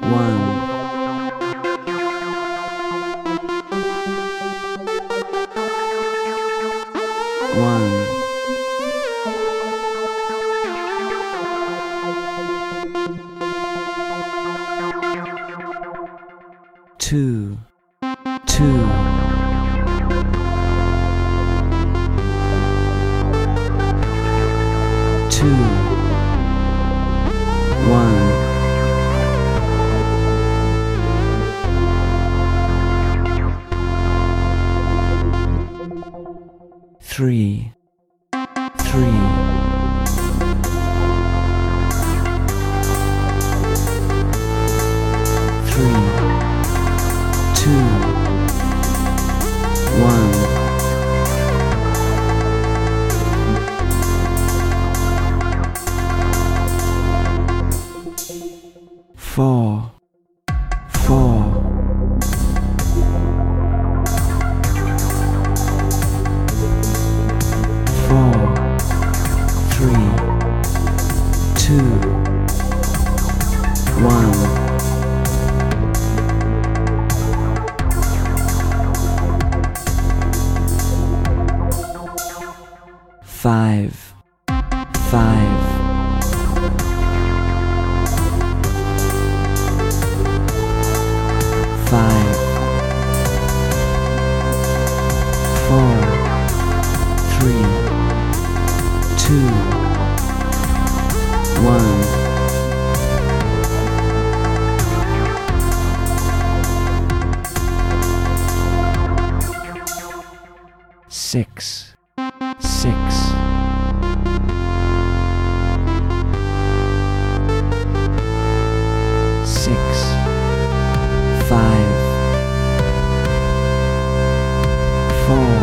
one, two, two, three, three, three, two, one. Five, five, five, four, three, two, Six, six, six, five, four,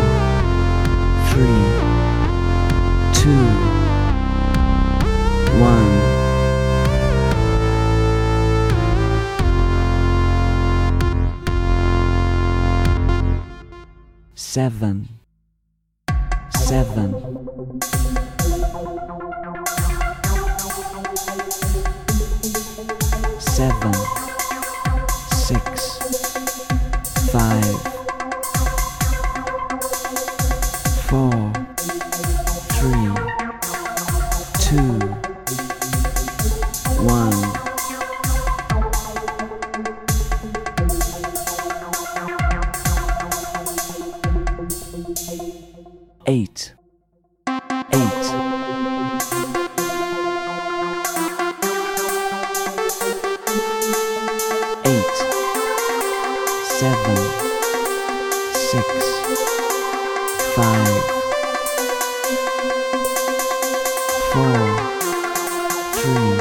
three, two, one. Seven, seven, seven, six, Eight, eight, eight, seven, six, five, four, three,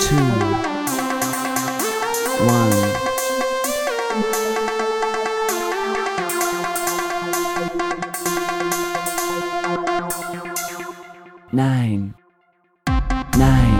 two, one. Nine, nine,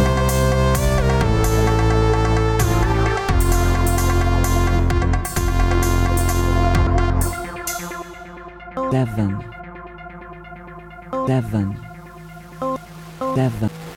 Seven, seven, seven,